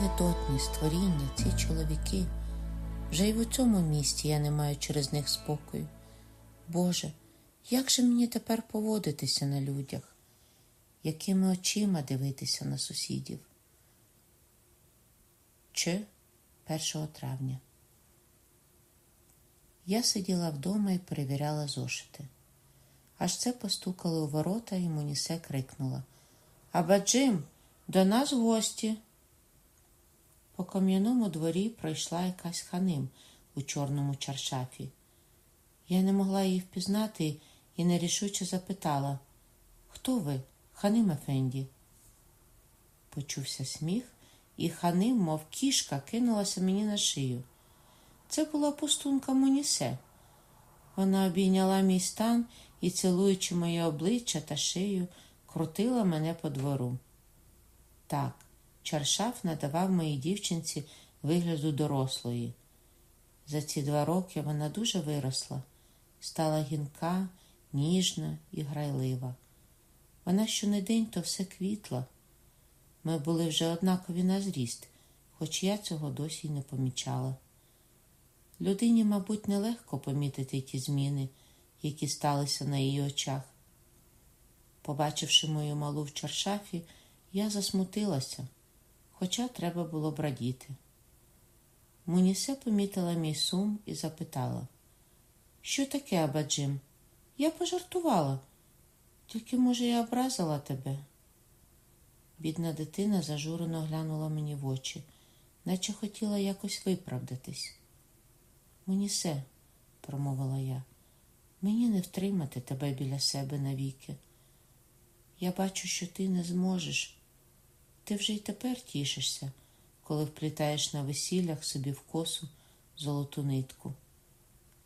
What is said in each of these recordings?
гидотні створіння, ці чоловіки. Вже й в цьому місті я не маю через них спокою. Боже, як же мені тепер поводитися на людях? Якими очима дивитися на сусідів? Чи 1 травня. Я сиділа вдома і перевіряла зошити. Аж це постукали у ворота, і Мунісе крикнула Аба Джим, до нас гості. По кам'яному дворі пройшла якась ханим у чорному чаршафі. Я не могла її впізнати і нерішуче запитала Хто ви, ханим Ефенді? Почувся сміх, і ханим, мов кішка, кинулася мені на шию. Це була пустунка Монісе. Вона обійняла мій стан і, цілуючи моє обличчя та шию, крутила мене по двору. Так, чаршаф надавав моїй дівчинці вигляду дорослої. За ці два роки вона дуже виросла, стала гінка, ніжна і грайлива. Вона щонедень то все квітла. Ми були вже однакові на зріст, хоч я цього досі й не помічала. Людині, мабуть, нелегко помітити ті зміни, які сталися на її очах. Побачивши мою малу в чаршафі, я засмутилася, хоча треба було б радіти. Мунісе помітила мій сум і запитала, що таке, Абаджим? Я пожартувала, тільки, може, я образила тебе. Бідна дитина зажурено глянула мені в очі, наче хотіла якось виправдатись. Мунісе, промовила я, мені не втримати тебе біля себе навіки. Я бачу, що ти не зможеш. Ти вже й тепер тішишся, коли вплітаєш на весіллях собі в косу золоту нитку.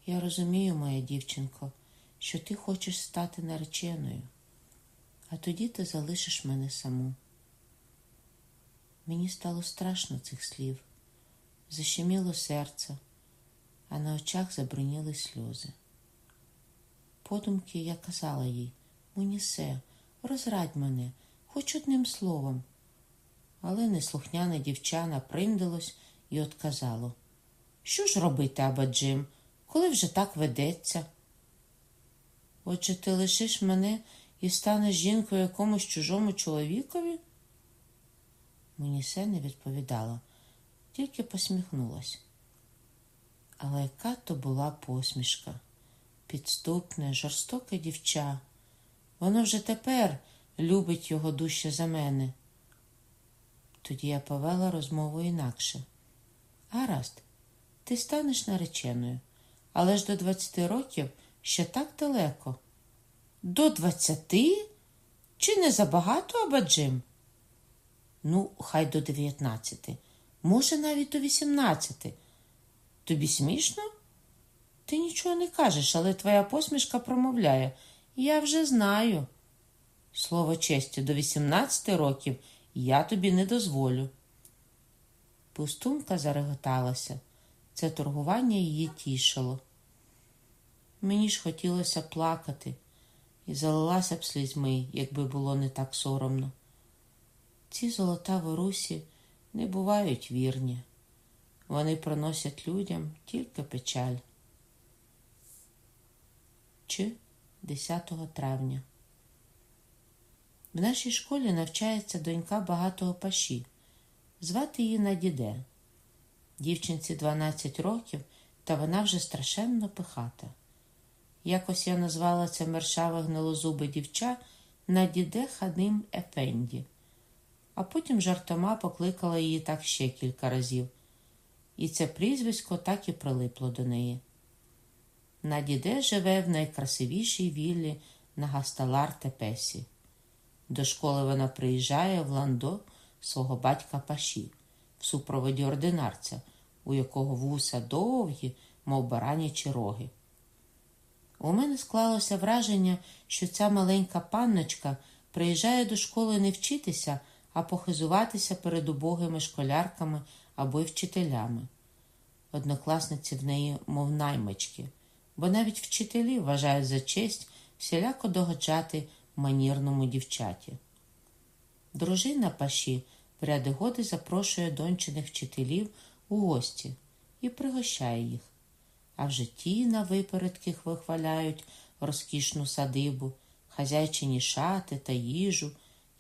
Я розумію, моя дівчинко, що ти хочеш стати нареченою, а тоді ти залишиш мене саму. Мені стало страшно цих слів, защеміло серце, а на очах забриніли сльози. Подумки я казала їй Мунісе, розрадь мене, хоч одним словом. Але неслухняне дівчана приндилось і отказало Що ж робити, аба Джим, коли вже так ведеться? Отже, ти лишиш мене і станеш жінкою якомусь чужому чоловікові? Мунісе не відповідала, тільки посміхнулась. Але яка то була посмішка, підступне, жорстоке дівча. Воно вже тепер любить його дужче за мене. Тоді я повела розмову інакше. Гаразд, ти станеш нареченою, але ж до двадцяти років ще так далеко. До двадцяти? Чи не забагато, Абаджим? Ну, хай до дев'ятнадцяти, може, навіть до вісімнадцяти. Тобі смішно? Ти нічого не кажеш, але твоя посмішка промовляє. Я вже знаю. Слово честі, до 18 років я тобі не дозволю. Пустунка зареготалася. Це торгування її тішило. Мені ж хотілося плакати і залилася б слізьми, якби було не так соромно. Ці золота ворусі не бувають вірні. Вони приносять людям тільки печаль. Чи 10 травня. В нашій школі навчається донька багатого паші. Звати її Надіде. Дівчинці 12 років, та вона вже страшенно пихата. Якось я назвала це мершаве гнилозубе дівча Надіде Ханим Ефенді, а потім жартома покликала її так ще кілька разів, і це прізвисько так і прилипло до неї. Надіде живе в найкрасивішій віллі на Гасталар Тепесі. До школи вона приїжджає в ландо свого батька Паші в супроводі ординарця, у якого вуса довгі, мов баранячі роги. У мене склалося враження, що ця маленька панночка приїжджає до школи не вчитися, а похизуватися перед убогими школярками або й вчителями. Однокласниці в неї, мов наймички, бо навіть вчителі вважають за честь всіляко догоджати манірному дівчаті. Дружина паші в ряди годи запрошує дончиних вчителів у гості і пригощає їх. А вже ті на випередки вихваляють розкішну садибу, хазяйчині шати та їжу,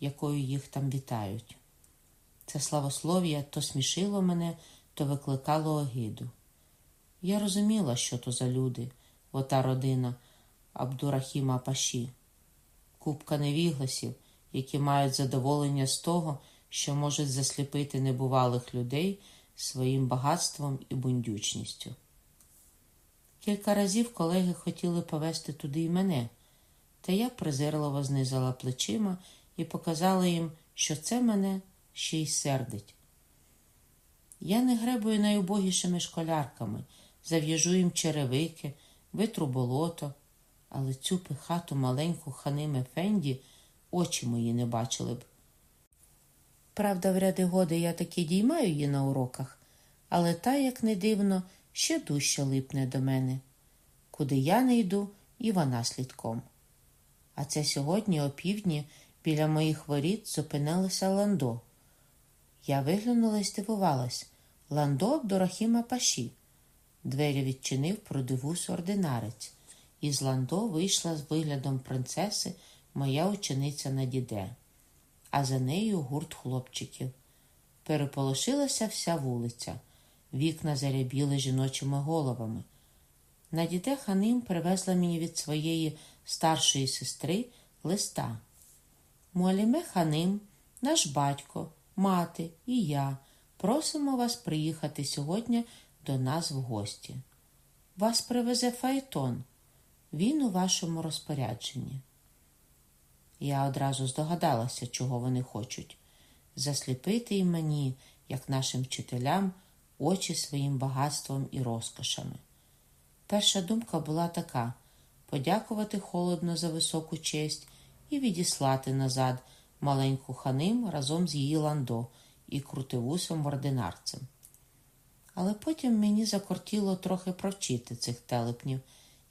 якою їх там вітають. Це славослов'я то смішило мене, то викликало огиду. Я розуміла, що то за люди, ота родина Абдурахіма Паші, купка невігласів, які мають задоволення з того, що можуть засліпити небувалих людей своїм багатством і бундючністю. Кілька разів колеги хотіли повести туди й мене, та я презирливо знизила плечима і показала їм, що це мене ще й сердить. Я не гребую найубогішими школярками, зав'яжу їм черевики, витру болото, але цю пихату маленьку ханим Фенді очі мої не бачили б. Правда, в ряди годи я таки діймаю її на уроках, але та, як не дивно, ще дужче липне до мене. Куди я не йду, і вона слідком. А це сьогодні, о півдні, біля моїх воріт зупинилося Ландо. Я виглянула і здивувалась. Ландо Абдурахіма Паші. Двері відчинив продивус ординарець, і з Ландо вийшла з виглядом принцеси моя учениця Надіде, а за нею гурт хлопчиків. Переполошилася вся вулиця, вікна зарябіли жіночими головами. Надіде ханим привезла мені від своєї старшої сестри листа. Муаліме ханим, наш батько, мати і я просимо вас приїхати сьогодні до нас в гості. Вас привезе Фаетон, він у вашому розпорядженні. Я одразу здогадалася, чого вони хочуть засліпити і мені, як нашим вчителям, очі своїм багатством і розкошами. Перша думка була така подякувати холодно за високу честь і відіслати назад маленьку ханим разом з її ландо і крутивусом ординарцем. Але потім мені закортіло трохи провчити цих телепнів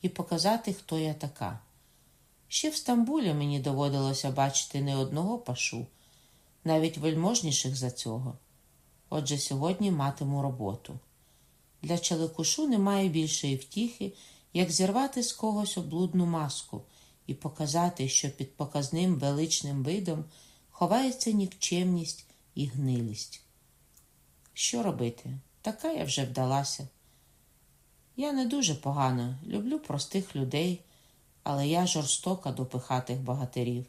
і показати, хто я така. Ще в Стамбулі мені доводилося бачити не одного пашу, навіть вельможніших за цього. Отже, сьогодні матиму роботу. Для чаликушу немає більшої втіхи, як зірвати з когось облудну маску і показати, що під показним величним видом ховається нікчемність і гнилість. Що робити? Така я вже вдалася. Я не дуже погано, люблю простих людей, але я жорстока до пихатих багатирів.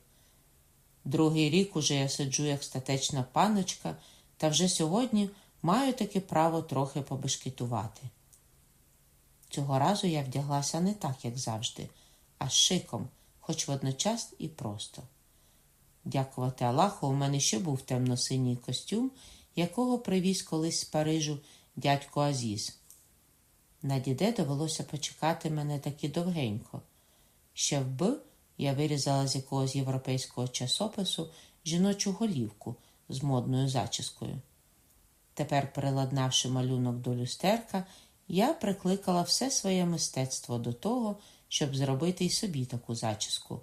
Другий рік уже я сиджу як статечна паночка, та вже сьогодні маю таке право трохи побешкетувати. Цього разу я вдяглася не так, як завжди, а шиком, хоч водночас і просто. Дякувати Аллаху, у мене ще був темно-синій костюм, якого привіз колись з Парижу дядько Азіз. На діде довелося почекати мене таки довгенько. Ще в Б я вирізала з якогось європейського часопису жіночу голівку з модною зачіскою. Тепер, приладнавши малюнок до люстерка, я прикликала все своє мистецтво до того, щоб зробити й собі таку зачіску.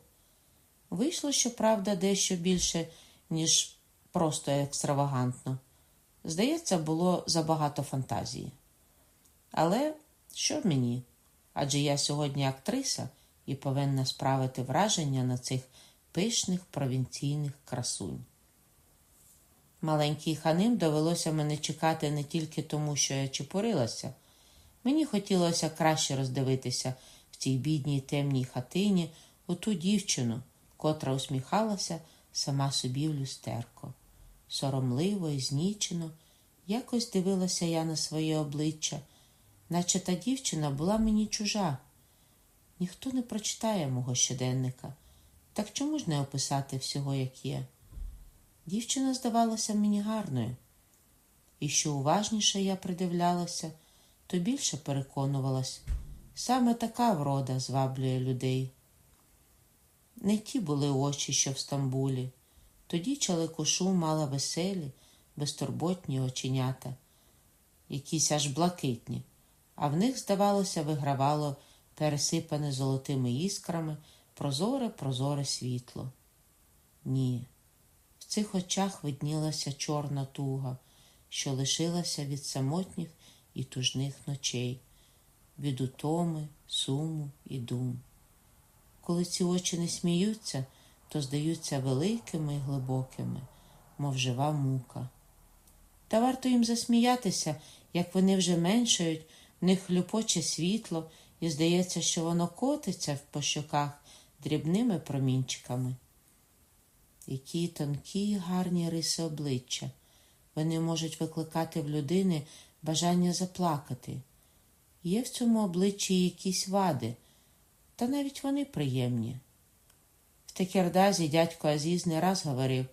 Вийшло, щоправда, дещо більше, ніж просто екстравагантно. Здається, було забагато фантазії. Але що мені? Адже я сьогодні актриса і повинна справити враження на цих пишних провінційних красунь. Маленький ханим довелося мене чекати не тільки тому, що я чепурилася. Мені хотілося краще роздивитися в цій бідній темній хатині оту дівчину, котра усміхалася сама собі в люстерко. Соромливо і знічено, якось дивилася я на своє обличчя, наче та дівчина була мені чужа. Ніхто не прочитає мого щоденника, так чому ж не описати всього, як є? Дівчина здавалася мені гарною, і що уважніше я придивлялася, то більше переконувалась, саме така врода зваблює людей. Не ті були очі, що в Стамбулі, тоді чаликушу мала веселі, безтурботні оченята, якісь аж блакитні, а в них, здавалося, вигравало пересипане золотими іскрами прозоре прозоре світло. Ні в цих очах виднілася чорна туга, що лишилася від самотніх і тужних ночей, від утоми, суму і дум. Коли ці очі не сміються, то здаються великими і глибокими, мов жива мука. Та варто їм засміятися, як вони вже меншають, в них хлюпоче світло, і здається, що воно котиться по щоках дрібними промінчиками. Які тонкі гарні риси обличчя. Вони можуть викликати в людини бажання заплакати. Є в цьому обличчі якісь вади, та навіть вони приємні. В Текердазі дядько Азіз не раз говорив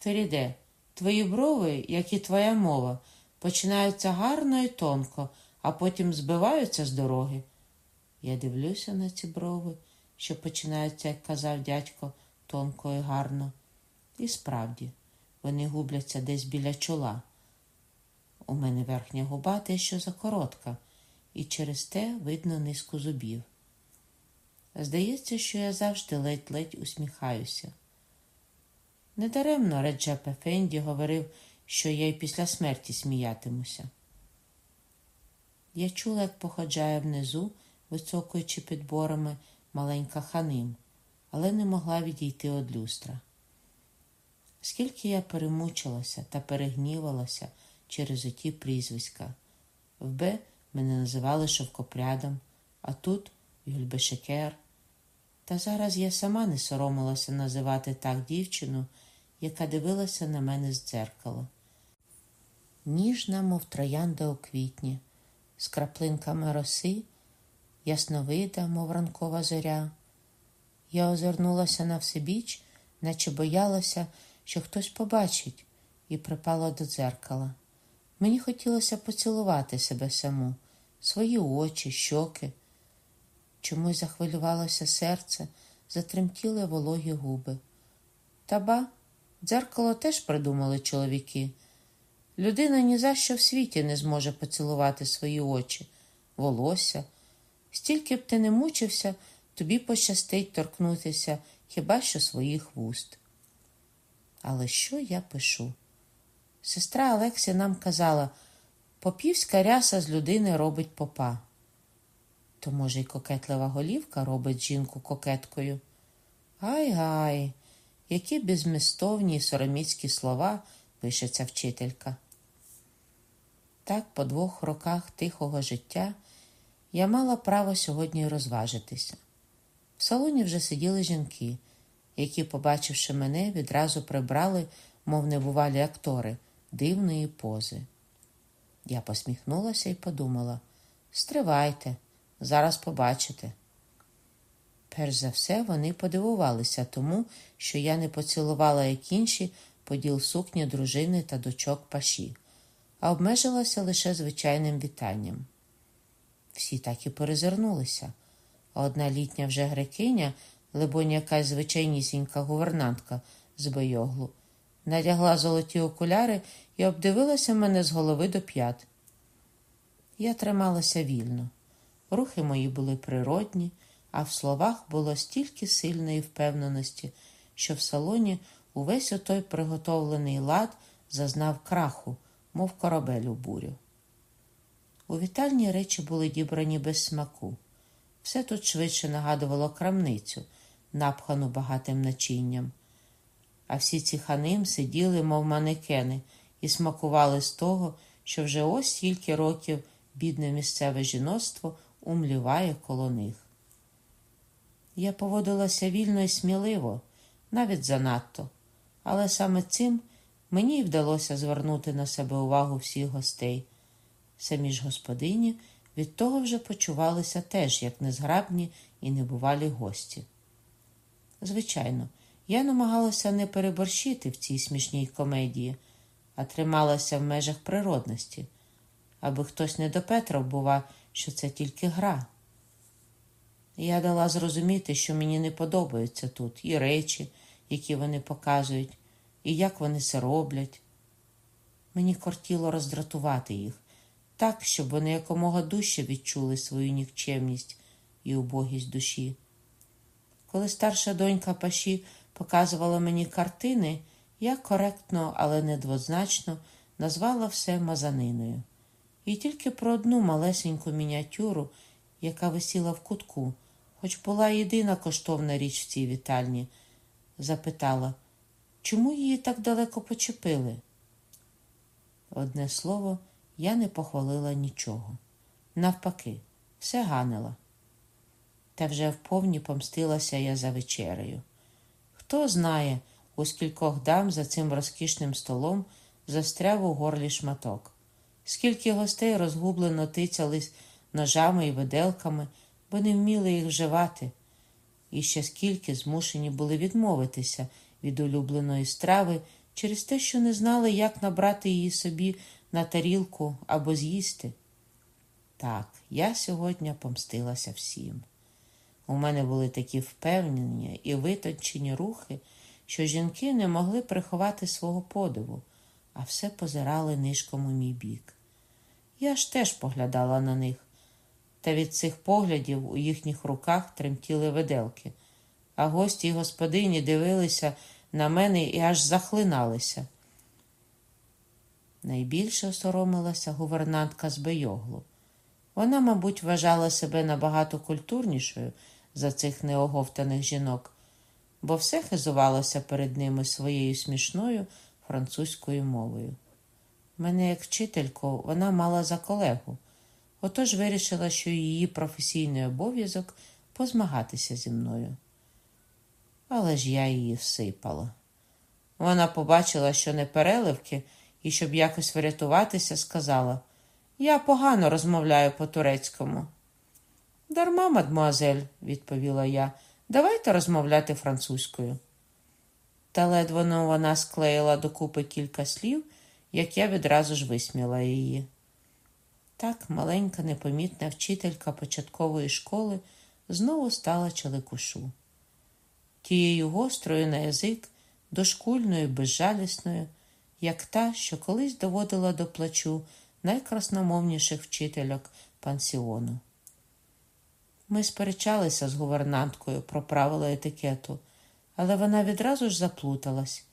Феріде, твої брови, як і твоя мова, починаються гарно і тонко, а потім збиваються з дороги. Я дивлюся на ці брови, що починаються, як казав дядько, тонко і гарно. І справді, вони губляться десь біля чола. У мене верхня губа дещо закоротка, і через те видно низку зубів. Здається, що я завжди ледь-ледь усміхаюся. Недаремно Реджеп Ефенді говорив, що я й після смерті сміятимуся. Я чула, як походжає внизу, високуючи підборами, маленька ханим, але не могла відійти від люстра. Скільки я перемучилася та перегнівалася через оті прізвиська. В мене називали шовкопрядом, а тут Гюльбешекер. Та зараз я сама не соромилася називати так дівчину, яка дивилася на мене з дзеркала. Ніжна, мов троянда у квітні, з краплинками роси, ясновида, мов ранкова зоря. Я озирнулася на всебіч, наче боялася, що хтось побачить, і припала до дзеркала. Мені хотілося поцілувати себе саму, свої очі, щоки. Чомусь захвилювалося серце, затремтіли вологі губи. Та ба, дзеркало теж придумали чоловіки. Людина ні за що в світі не зможе поцілувати свої очі, волосся. Стільки б ти не мучився, тобі пощастить торкнутися хіба що своїх вуст. Але що я пишу? Сестра Олексія нам казала попівська ряса з людини робить попа. То, може, й кокетлива голівка робить жінку кокеткою. Гай гай, які безмістовні сороміцькі слова пишеться вчителька. Так, по двох роках тихого життя я мала право сьогодні розважитися. В салоні вже сиділи жінки, які, побачивши мене, відразу прибрали, мов небувалі актори, дивної пози. Я посміхнулася і подумала стривайте, зараз побачите. Перш за все, вони подивувалися тому, що я не поцілувала, як інші, поділ сукні дружини та дочок паші, а обмежилася лише звичайним вітанням. Всі так і перезирнулися, а одна літня вже грекиня, либонь якась звичайнісінька гувернантка з бойоглу, надягла золоті окуляри і обдивилася мене з голови до п'ят. Я трималася вільно. Рухи мої були природні, а в словах було стільки сильної впевненості, що в салоні увесь отой приготовлений лад зазнав краху, мов корабель у бурю. У вітальні речі були дібрані без смаку. Все тут швидше нагадувало крамницю, напхану багатим начинням. А всі ці ханим сиділи, мов манекени, і смакували з того, що вже ось стільки років бідне місцеве жіноцтво умліває коло них. Я поводилася вільно і сміливо, навіть занадто, але саме цим мені вдалося звернути на себе увагу всіх гостей. Самі ж господині від того вже почувалися теж як незграбні і небувалі гості. Звичайно, я намагалася не переборщити в цій смішній комедії, а трималася в межах природності, аби хтось не допетрав, бува, що це тільки гра. Я дала зрозуміти, що мені не подобаються тут і речі, які вони показують, і як вони це роблять. Мені кортіло роздратувати їх так, щоб вони якомога дужче відчули свою нікчемність і убогість душі. Коли старша донька Паші показувала мені картини, Я коректно, але недвозначно назвала все мазаниною. І тільки про одну малесеньку мініатюру, яка висіла в кутку, хоч була єдина коштовна річ в цій вітальні, запитала, чому її так далеко почепили? Одне слово, я не похвалила нічого. Навпаки, все ганила. Та вже вповні помстилася я за вечерею. Хто знає, у скількох дам за цим розкішним столом застряв у горлі шматок, скільки гостей розгублено тицялись ножами і виделками, бо не вміли їх вживати, і ще скільки змушені були відмовитися від улюбленої страви через те, що не знали, як набрати її собі на тарілку або з'їсти. Так, я сьогодні помстилася всім. У мене були такі впевнені і витончені рухи, що жінки не могли приховати свого подиву, а все позирали нишком у мій бік. Я ж теж поглядала на них, та від цих поглядів у їхніх руках тремтіли виделки, а гості й господині дивилися на мене і аж захлиналися. Найбільше осоромилася гувернантка з Бейоглу. Вона, мабуть, вважала себе набагато культурнішою за цих неоговтаних жінок, бо все хизувалося перед ними своєю смішною французькою мовою. Мене, як вчительку, вона мала за колегу, отож вирішила, що її професійний обов'язок позмагатися зі мною. Але ж я її всипала. Вона побачила, що не переливки, і, щоб якось врятуватися, сказала Я погано розмовляю по-турецькому. Дарма, мадмуазель, відповіла я, давайте розмовляти французькою. Та ледве вона склеїла докупи кілька слів, як я відразу ж висміла її. Так маленька, непомітна вчителька початкової школи знову стала чоликушу. Тією гострою на язик, дошкульною, безжалісною, як та, що колись доводила до плачу найкрасномовніших вчительок пансіону. Ми сперечалися з гувернанткою про правила етикету, але вона відразу ж заплуталась.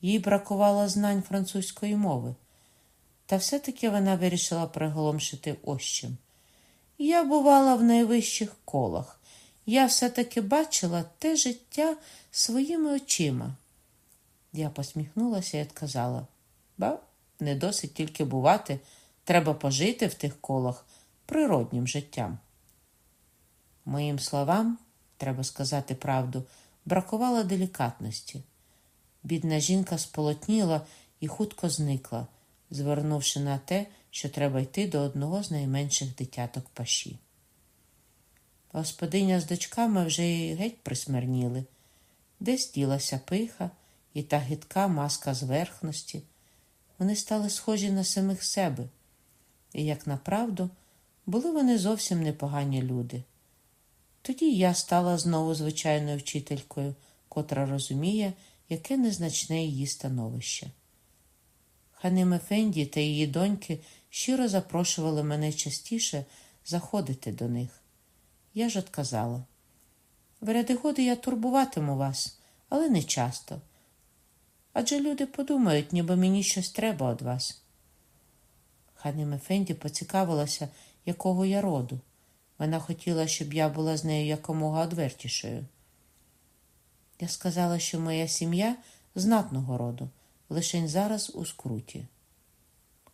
Їй бракувало знань французької мови. Та все-таки вона вирішила приголомшити чим. Я бувала в найвищих колах. Я все-таки бачила те життя своїми очима. Я посміхнулася і відказала ба, не досить тільки бувати, треба пожити в тих колах природнім життям. Моїм словам, треба сказати правду, бракувало делікатності. Бідна жінка сполотніла і хутко зникла, звернувши на те, що треба йти до одного з найменших дитяток паші. Господиня з дочками вже й геть присмирніли, десь ділася пиха і та гидка маска зверхності. Вони стали схожі на самих себе, і, як на правду, були вони зовсім непогані люди. Тоді я стала знову звичайною вчителькою, котра розуміє, яке незначне її становище. Ханим Ефенді та її доньки щиро запрошували мене частіше заходити до них. Я ж отказала. В ряди годи я турбуватиму вас, але не часто. Адже люди подумають, ніби мені щось треба від вас. Ханим Ефенді поцікавилася, якого я роду. Вона хотіла, щоб я була з нею якомога одвертішою. Я сказала, що моя сім'я знатного роду, лишень зараз у скруті.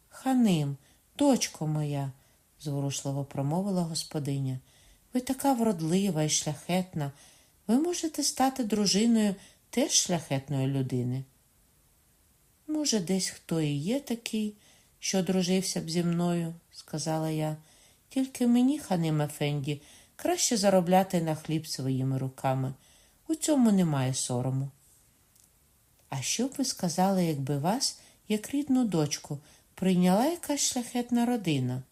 Ханим, дочко моя, зворушливо промовила господиня, ви така вродлива і шляхетна. Ви можете стати дружиною теж шляхетної людини. Може, десь хто і є такий, що дружився б зі мною, сказала я. Тільки мені, ханим Ефенді, краще заробляти на хліб своїми руками. У цьому немає сорому. А що б ви сказали, якби вас, як рідну дочку, прийняла якась шляхетна родина?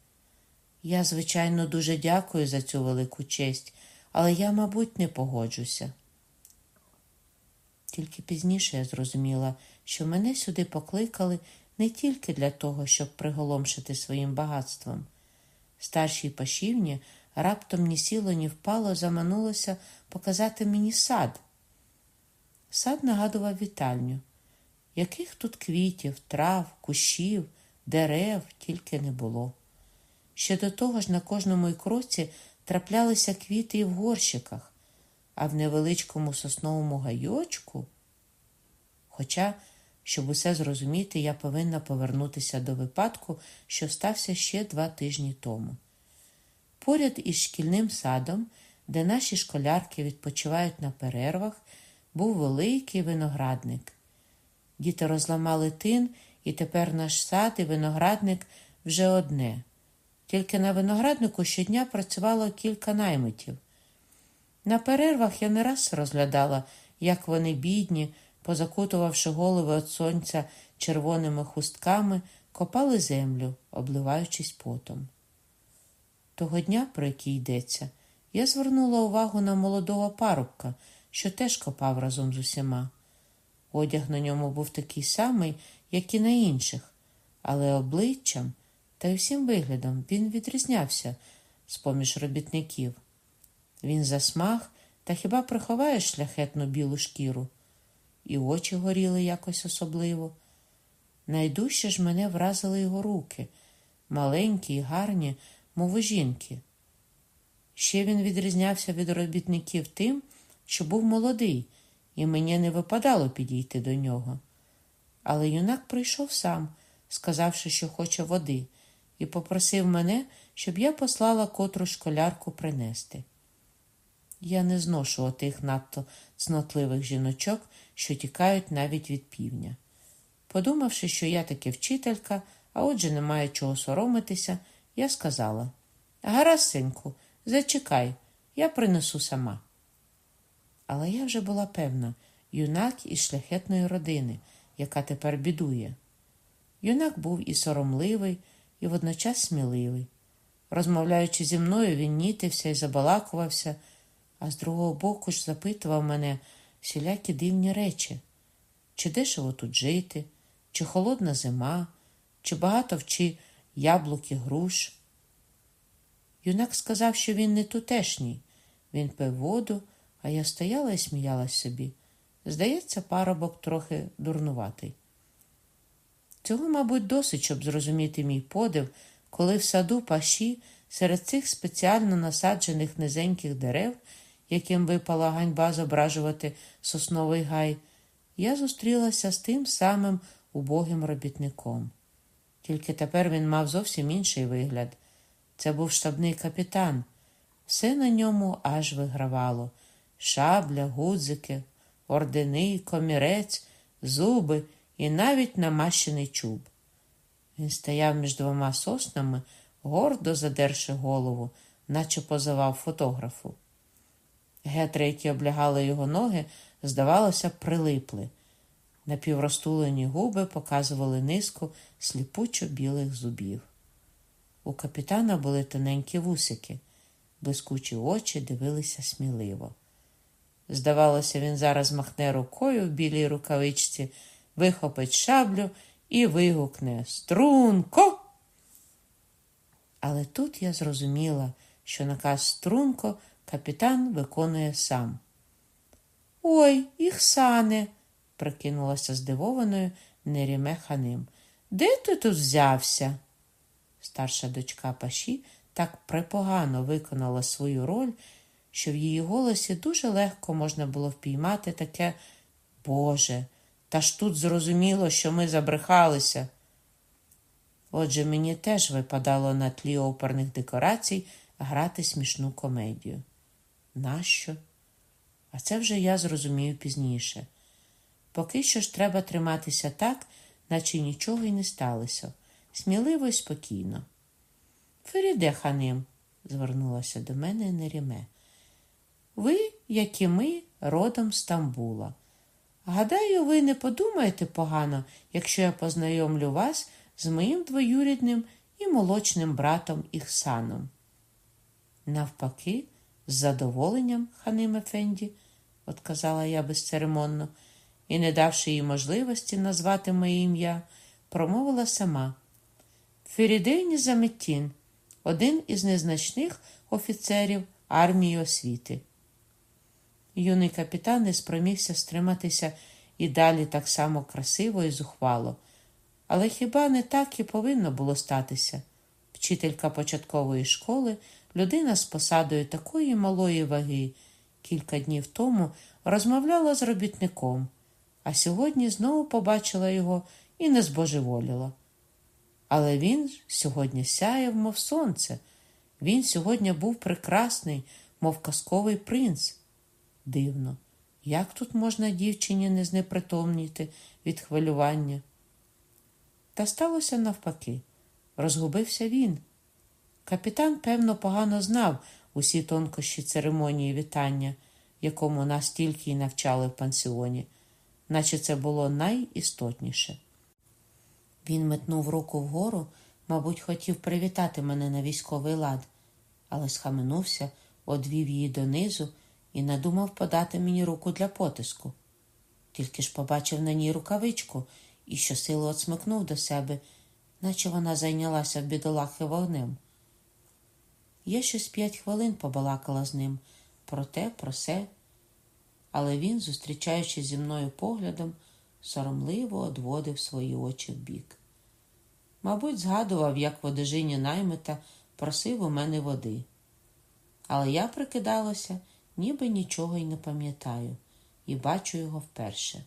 Я, звичайно, дуже дякую за цю велику честь, але я, мабуть, не погоджуся. Тільки пізніше я зрозуміла, що мене сюди покликали не тільки для того, щоб приголомшити своїм багатством старшій пашівні раптом ні сіло, ні впало, заманулося показати мені сад. Сад нагадував вітальню. яких тут квітів, трав, кущів, дерев тільки не було. Ще до того ж на кожному ікроці траплялися квіти і в горщиках, а в невеличкому сосновому гайочку. Хоча, щоб усе зрозуміти, я повинна повернутися до випадку, що стався ще два тижні тому. Поряд із шкільним садом, де наші школярки відпочивають на перервах, був великий виноградник. Діти розламали тин, і тепер наш сад і виноградник вже одне. Тільки на винограднику щодня працювало кілька наймитів. На перервах я не раз розглядала, як вони бідні, позакутувавши голови від сонця червоними хустками, копали землю, обливаючись потом. Того дня, про який йдеться, я звернула увагу на молодого парубка, що теж копав разом з усіма. Одяг на ньому був такий самий, як і на інших, але обличчям та й всім виглядом він відрізнявся з поміж робітників. Він засмаг та хіба приховає шляхетну білу шкіру, і очі горіли якось особливо. Найдужче ж мене вразили його руки, маленькі й гарні, мов у жінки. Ще він відрізнявся від робітників тим, що був молодий, і мені не випадало підійти до нього. Але юнак прийшов сам, сказавши, що хоче води, і попросив мене, щоб я послала котру школярку принести. Я не зношу отих надто цнотливих жіночок, що тікають навіть від півня. Подумавши, що я таки вчителька, а отже немає чого соромитися, я сказала Гаразд, синку, зачекай, я принесу сама. Але я вже була певна, юнак із шляхетної родини, яка тепер бідує. Юнак був і соромливий, і водночас сміливий. Розмовляючи зі мною, він нітився і забалакувався, а з другого боку ж запитував мене всілякі дивні речі чи дешево тут жити, чи холодна зима, чи багато вчи яблук і груш. Юнак сказав, що він не тутешній, він пив воду, а я стояла і сміялась собі. Здається, парубок трохи дурнуватий. Цього, мабуть, досить, щоб зрозуміти мій подив, коли в саду паші серед цих спеціально насаджених низеньких дерев, яким випала ганьба зображувати сосновий гай, я зустрілася з тим самим убогим робітником. Тільки тепер він мав зовсім інший вигляд. Це був штабний капітан. Все на ньому аж вигравало шабля, гудзики, ордени, комірець, зуби і навіть намащений чуб. Він стояв між двома соснами, гордо задерши голову, наче позивав фотографу. Гетри, які облягали його ноги, здавалося, прилипли. Напівростулені губи показували низку сліпучо білих зубів. У капітана були тоненькі вусики, блискучі очі дивилися сміливо. Здавалося, він зараз махне рукою в білій рукавичці, вихопить шаблю і вигукне Струнко. Але тут я зрозуміла, що наказ струнко капітан виконує сам. Ой, Іхсане, прикинулася здивованою Неріме ханим. Де ти тут взявся? Старша дочка Паші так препогано виконала свою роль, що в її голосі дуже легко можна було впіймати таке Боже, та ж тут зрозуміло, що ми забрехалися. Отже, мені теж випадало на тлі оперних декорацій грати смішну комедію. Нащо? А це вже я зрозумію пізніше. Поки що ж треба триматися так, наче нічого й не сталося, сміливо й спокійно. Феріде ханим, звернулася до мене Неріме. Ви, як і ми, родом з Стамбула. Гадаю, ви не подумаєте погано, якщо я познайомлю вас з моїм двоюрідним і молочним братом Іхсаном. Навпаки, з задоволенням, ханим Ефенді, отказала я безцеремонно, і, не давши їй можливості назвати моє ім'я, промовила сама. Ферідей Заметін, один із незначних офіцерів армії освіти. Юний капітан не спромігся стриматися і далі так само красиво і зухвало. Але хіба не так і повинно було статися? Вчителька початкової школи, людина з посадою такої малої ваги, кілька днів тому розмовляла з робітником, а сьогодні знову побачила його і не збожеволіла. Але він сьогодні сяяв, мов сонце. Він сьогодні був прекрасний, мов казковий принц. Дивно, як тут можна дівчині не знепритомніти від хвилювання? Та сталося навпаки, розгубився він. Капітан, певно, погано знав усі тонкощі церемонії вітання, якому нас тільки й навчали в пансіоні, наче це було найістотніше. Він метнув руку вгору, мабуть, хотів привітати мене на військовий лад, але схаменувся, одвів її донизу і надумав подати мені руку для потиску. Тільки ж побачив на ній рукавичку і щосилу оцмикнув до себе, наче вона зайнялася в бідолахи вогнем. Я щось п'ять хвилин побалакала з ним про те, про се, але він, зустрічаючи зі мною поглядом, соромливо одводив свої очі вбік. Мабуть, згадував, як водежиня наймита просив у мене води. Але я прикидалася, ніби нічого й не пам'ятаю, і бачу його вперше.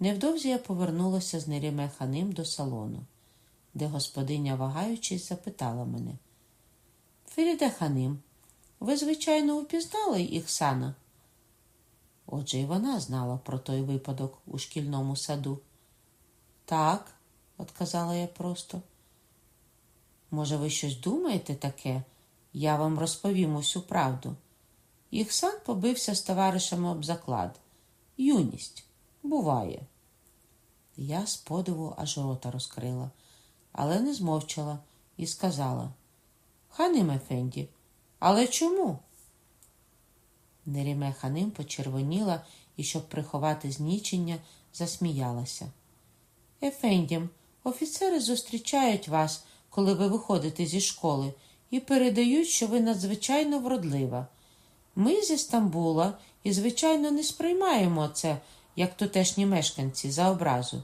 Невдовзі я повернулася з Неріме Ханим до салону, де господиня, вагаючись, запитала мене. Феріде Ханим, ви, звичайно, впізнали Іксана? Отже, і вона знала про той випадок у шкільному саду. Так, отказала я просто. Може, ви щось думаєте таке? Я вам розповім усю правду. Іксан побився з товаришами об заклад. Юність буває. Я з подиву аж рота розкрила, але не змовчала і сказала Ханим Ефенді, але чому? Неріме ханим почервоніла і, щоб приховати знічення, засміялася. Ефендім, офіцери зустрічають вас, коли ви виходите зі школи, і передають, що ви надзвичайно вродлива. Ми зі Стамбула і, звичайно, не сприймаємо це, як тутешні мешканці, за образу.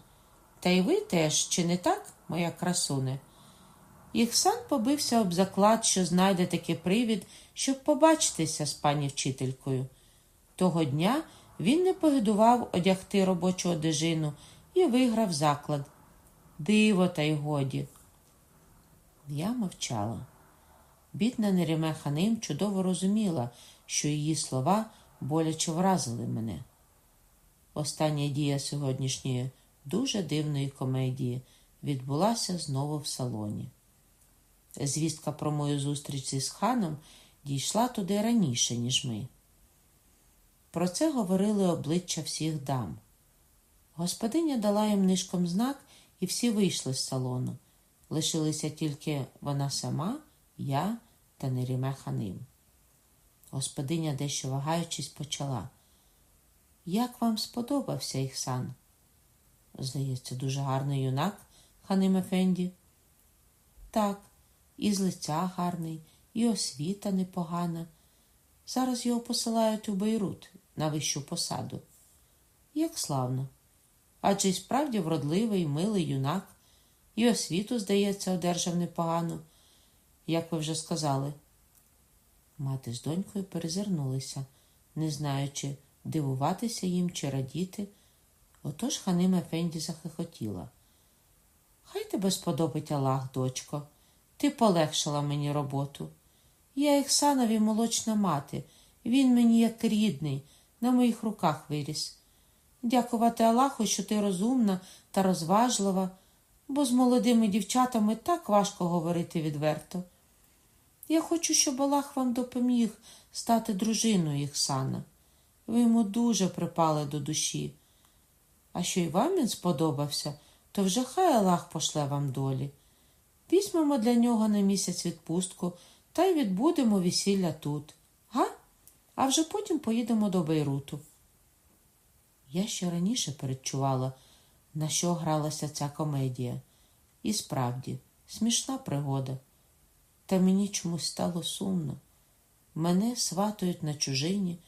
Та й ви теж, чи не так, моя красуне? Іксан побився об заклад, що знайде такий привід, щоб побачитися з пані вчителькою. Того дня він не погидував одягти робочу одежину і виграв заклад. Диво, та й годі. Я мовчала. Бідна Неріме Ханим чудово розуміла, що її слова боляче вразили мене. Остання дія сьогоднішньої дуже дивної комедії відбулася знову в салоні. Звістка про мою зустріч із ханом дійшла туди раніше, ніж ми. Про це говорили обличчя всіх дам. Господиня дала їм нишком знак, і всі вийшли з салону. Лишилися тільки вона сама, я та Неріме ханим. Господиня, дещо вагаючись, почала. Як вам сподобався Іхсан? Здається, дуже гарний юнак, ханим Ефенді. Так, і з лиця гарний, і освіта непогана. Зараз його посилають у Бейрут на вищу посаду. Як славно. Адже й справді вродливий, милий юнак, і освіту, здається, одержав непогану, як ви вже сказали. Мати з донькою перезирнулися, не знаючи, дивуватися їм чи радіти. Отож Ханима Фенді захихотіла. Хай тебе сподобить Аллах, дочко. Ти полегшила мені роботу. Я Іксанові молочна мати, він мені як рідний, на моїх руках виріс. Дякувати Аллаху, що ти розумна та розважлива, бо з молодими дівчатами так важко говорити відверто. Я хочу, щоб Аллах вам допоміг стати дружиною Іксана. Ви йому дуже припали до душі. А що й вам він сподобався, то вже хай Аллах пошле вам долі. Візьмемо для нього на місяць відпустку та й відбудемо весілля тут, га? А вже потім поїдемо до Бейруту. Я ще раніше передчувала, на що гралася ця комедія. І справді, смішна пригода. Та мені чомусь стало сумно. Мене сватують на чужині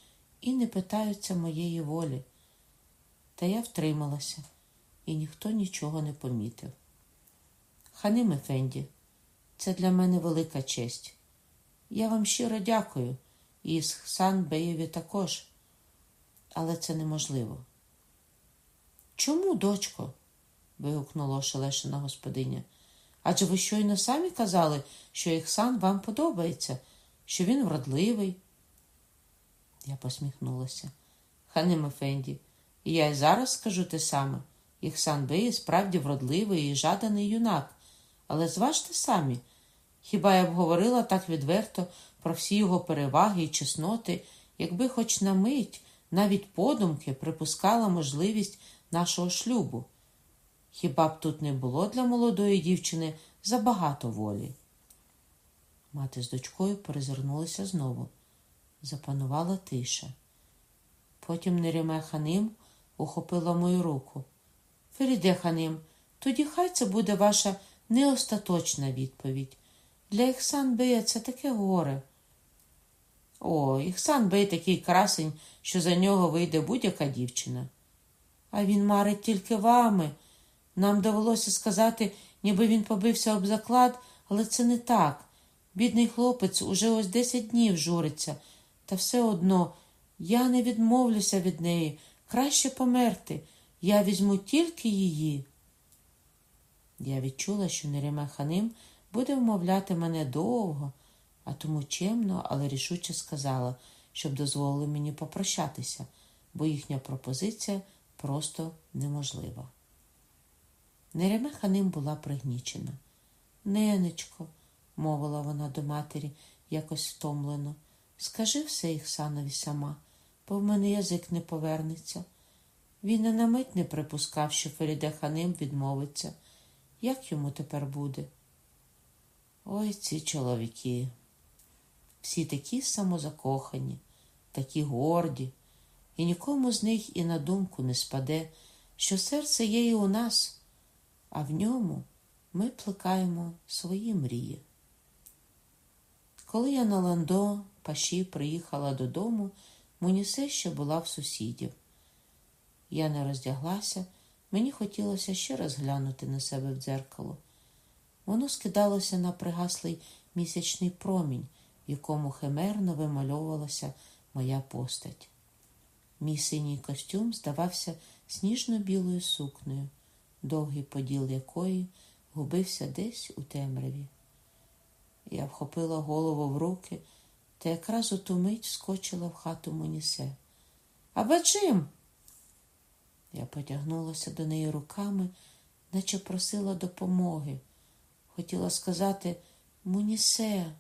і не питаються моєї волі. Та я втрималася, і ніхто нічого не помітив. Ханим Ефенді, це для мене велика честь. Я вам щиро дякую, і Схсан Беєві також, але це неможливо. Чому, дочко? вигукнула ошелешена господиня. Адже ви щойно самі казали, що Іксан вам подобається, що він вродливий. Я посміхнулася. Ханим Ефенді, я й зараз скажу те саме. Іксан Бей справді вродливий і жаданий юнак. Але зважте самі, хіба я б говорила так відверто про всі його переваги і чесноти, якби хоч на мить, навіть подумки, припускала можливість нашого шлюбу. Хіба б тут не було для молодої дівчини забагато волі? Мати з дочкою перезирнулися знову. Запанувала тиша. Потім Неріме Ханим ухопила мою руку. Феріде Ханим, тоді хай це буде ваша неостаточна відповідь. Для Іксан Бея це таке горе. О, Іксан Бей такий красень, що за нього вийде будь-яка дівчина. А він марить тільки вами. Нам довелося сказати, ніби він побився об заклад, але це не так. Бідний хлопець уже ось десять днів журиться, та все одно я не відмовлюся від неї. Краще померти. Я візьму тільки її. Я відчула, що Неріме Ханим буде вмовляти мене довго, а тому чемно, але рішуче сказала, щоб дозволили мені попрощатися, бо їхня пропозиція просто неможлива. Неріме Ханим була пригнічена. Ненечко, мовила вона до матері якось втомлено, скажи все Іксанові сама, бо в мене язик не повернеться. Він і на мить не припускав, що Феріде Ханим відмовиться. Як йому тепер буде? Ой ці чоловіки. Всі такі самозакохані, такі горді, і нікому з них і на думку не спаде, що серце є і у нас, а в ньому ми плекаємо свої мрії. Коли я на ландо паші приїхала додому, Мунісе ще була в сусідів. Я не роздяглася, мені хотілося ще раз глянути на себе в дзеркало. Воно скидалося на пригаслий місячний промінь, в якому химерно вимальовувалася моя постать. Мій синій костюм здавався сніжно-білою сукнею, довгий поділ якої губився десь у темряві. Я вхопила голову в руки та якраз у ту мить скочила в хату Монісе. Аба чим? Я потягнулася до неї руками, наче просила допомоги. Хотіла сказати Мунісе,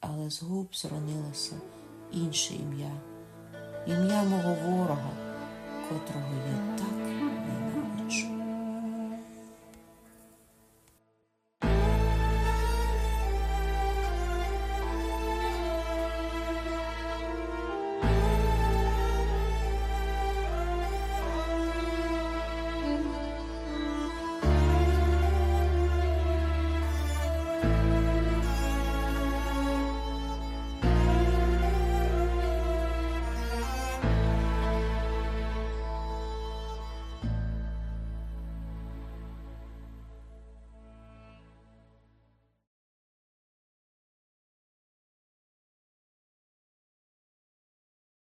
але з губ зронилося інше ім'я, ім'я мого ворога, котрого я так